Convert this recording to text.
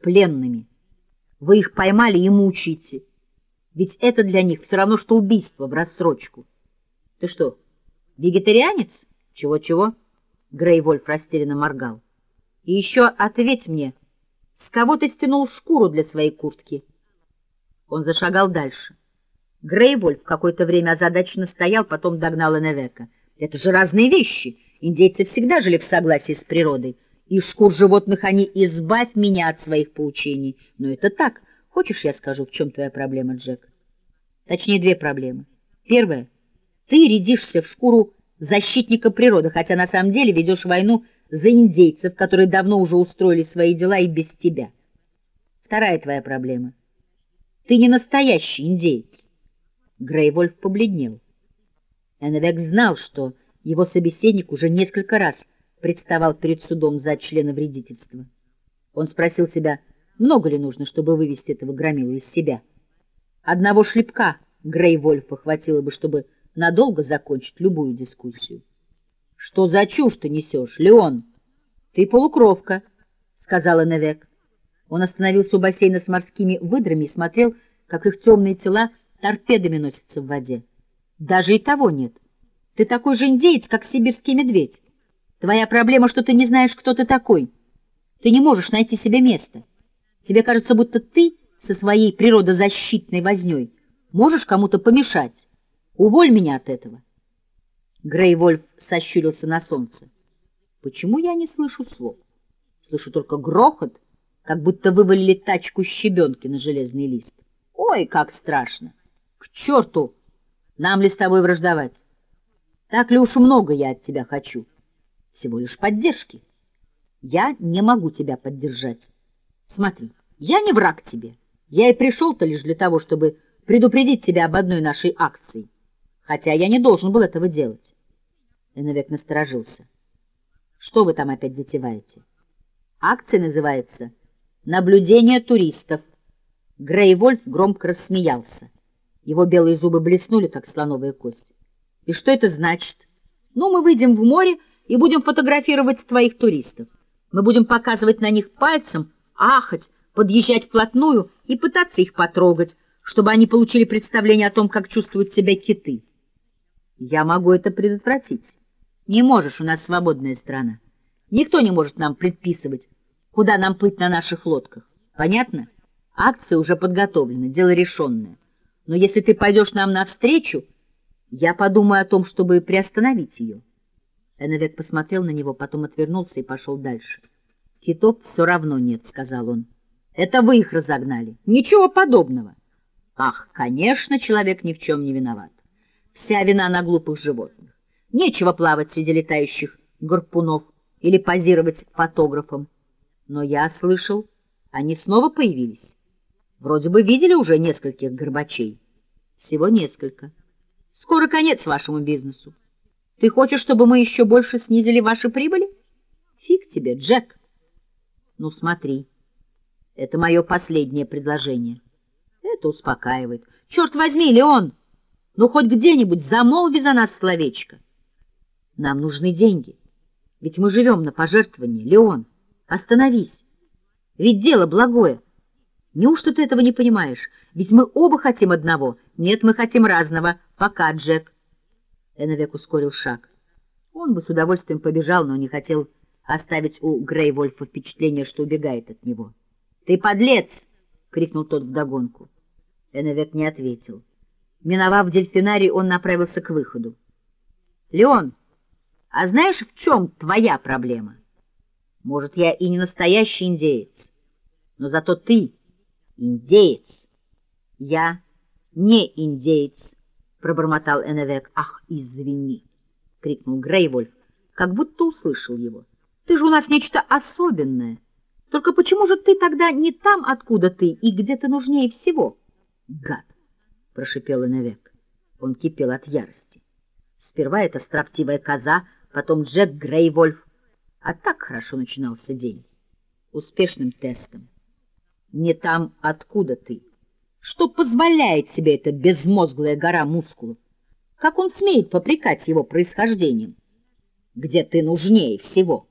пленными. Вы их поймали и мучаете. Ведь это для них все равно, что убийство в рассрочку. Ты что, вегетарианец? Чего-чего? Грей Вольф растерянно моргал. И еще ответь мне, с кого ты стянул шкуру для своей куртки? Он зашагал дальше. Грей Вольф какое-то время озадаченно стоял, потом догнал Эневека. Это же разные вещи. Индейцы всегда жили в согласии с природой. И шкур животных они избавь меня от своих поучений. Но это так. Хочешь, я скажу, в чем твоя проблема, Джек? Точнее, две проблемы. Первая. Ты рядишься в шкуру защитника природы, хотя на самом деле ведешь войну за индейцев, которые давно уже устроили свои дела и без тебя. Вторая твоя проблема. Ты не настоящий индейец. Грейвольф побледнел. Эннвек знал, что его собеседник уже несколько раз представал перед судом за члена вредительства. Он спросил себя, много ли нужно, чтобы вывести этого громила из себя. Одного шлепка Грейвольфа хватило бы, чтобы надолго закончить любую дискуссию. — Что за чушь ты несешь, Леон? — Ты полукровка, — сказала Невек. Он остановился у бассейна с морскими выдрами и смотрел, как их темные тела торпедами носятся в воде. Даже и того нет. Ты такой же индеец, как сибирский медведь. Твоя проблема, что ты не знаешь, кто ты такой. Ты не можешь найти себе места. Тебе кажется, будто ты со своей природозащитной вознёй можешь кому-то помешать. Уволь меня от этого. Грей Вольф сощурился на солнце. Почему я не слышу слов? Слышу только грохот, как будто вывалили тачку щебенки на железный лист. Ой, как страшно! К черту! Нам ли с тобой враждовать? Так ли уж много я от тебя хочу? Всего лишь поддержки. Я не могу тебя поддержать. Смотри, я не враг тебе. Я и пришел-то лишь для того, чтобы предупредить тебя об одной нашей акции хотя я не должен был этого делать. Эновек насторожился. Что вы там опять затеваете? Акция называется «Наблюдение туристов». Грей Вольф громко рассмеялся. Его белые зубы блеснули, как слоновая кость. И что это значит? Ну, мы выйдем в море и будем фотографировать твоих туристов. Мы будем показывать на них пальцем, ахать, подъезжать вплотную и пытаться их потрогать, чтобы они получили представление о том, как чувствуют себя киты. Я могу это предотвратить. Не можешь, у нас свободная страна. Никто не может нам предписывать, куда нам плыть на наших лодках. Понятно? Акция уже подготовлена, дело решенное. Но если ты пойдешь нам навстречу, я подумаю о том, чтобы приостановить ее. Эновек посмотрел на него, потом отвернулся и пошел дальше. — Китов все равно нет, — сказал он. — Это вы их разогнали. Ничего подобного. Ах, конечно, человек ни в чем не виноват. Вся вина на глупых животных. Нечего плавать среди летающих гарпунов или позировать фотографом. Но я слышал, они снова появились. Вроде бы видели уже нескольких горбачей. Всего несколько. Скоро конец вашему бизнесу. Ты хочешь, чтобы мы еще больше снизили ваши прибыли? Фиг тебе, Джек. Ну, смотри. Это мое последнее предложение. Это успокаивает. Черт возьми, Леон! Ну, хоть где-нибудь замолви за нас словечко. Нам нужны деньги. Ведь мы живем на пожертвования. Леон, остановись. Ведь дело благое. Неужто ты этого не понимаешь? Ведь мы оба хотим одного. Нет, мы хотим разного. Пока, Джек. Эновек ускорил шаг. Он бы с удовольствием побежал, но не хотел оставить у Грейвольфа впечатление, что убегает от него. — Ты подлец! — крикнул тот вдогонку. Эновек не ответил. Миновав дельфинарий, он направился к выходу. — Леон, а знаешь, в чем твоя проблема? Может, я и не настоящий индеец, но зато ты индеец. Я не индеец, — пробормотал Эневек. — Ах, извини, — крикнул Грейвольф, как будто услышал его. — Ты же у нас нечто особенное. Только почему же ты тогда не там, откуда ты, и где ты нужнее всего? Гад! — прошипел Иновек. Он кипел от ярости. Сперва эта строптивая коза, потом Джек Грейвольф. А так хорошо начинался день. Успешным тестом. Не там, откуда ты. Что позволяет себе эта безмозглая гора мускулов? Как он смеет попрекать его происхождением? Где ты нужнее всего?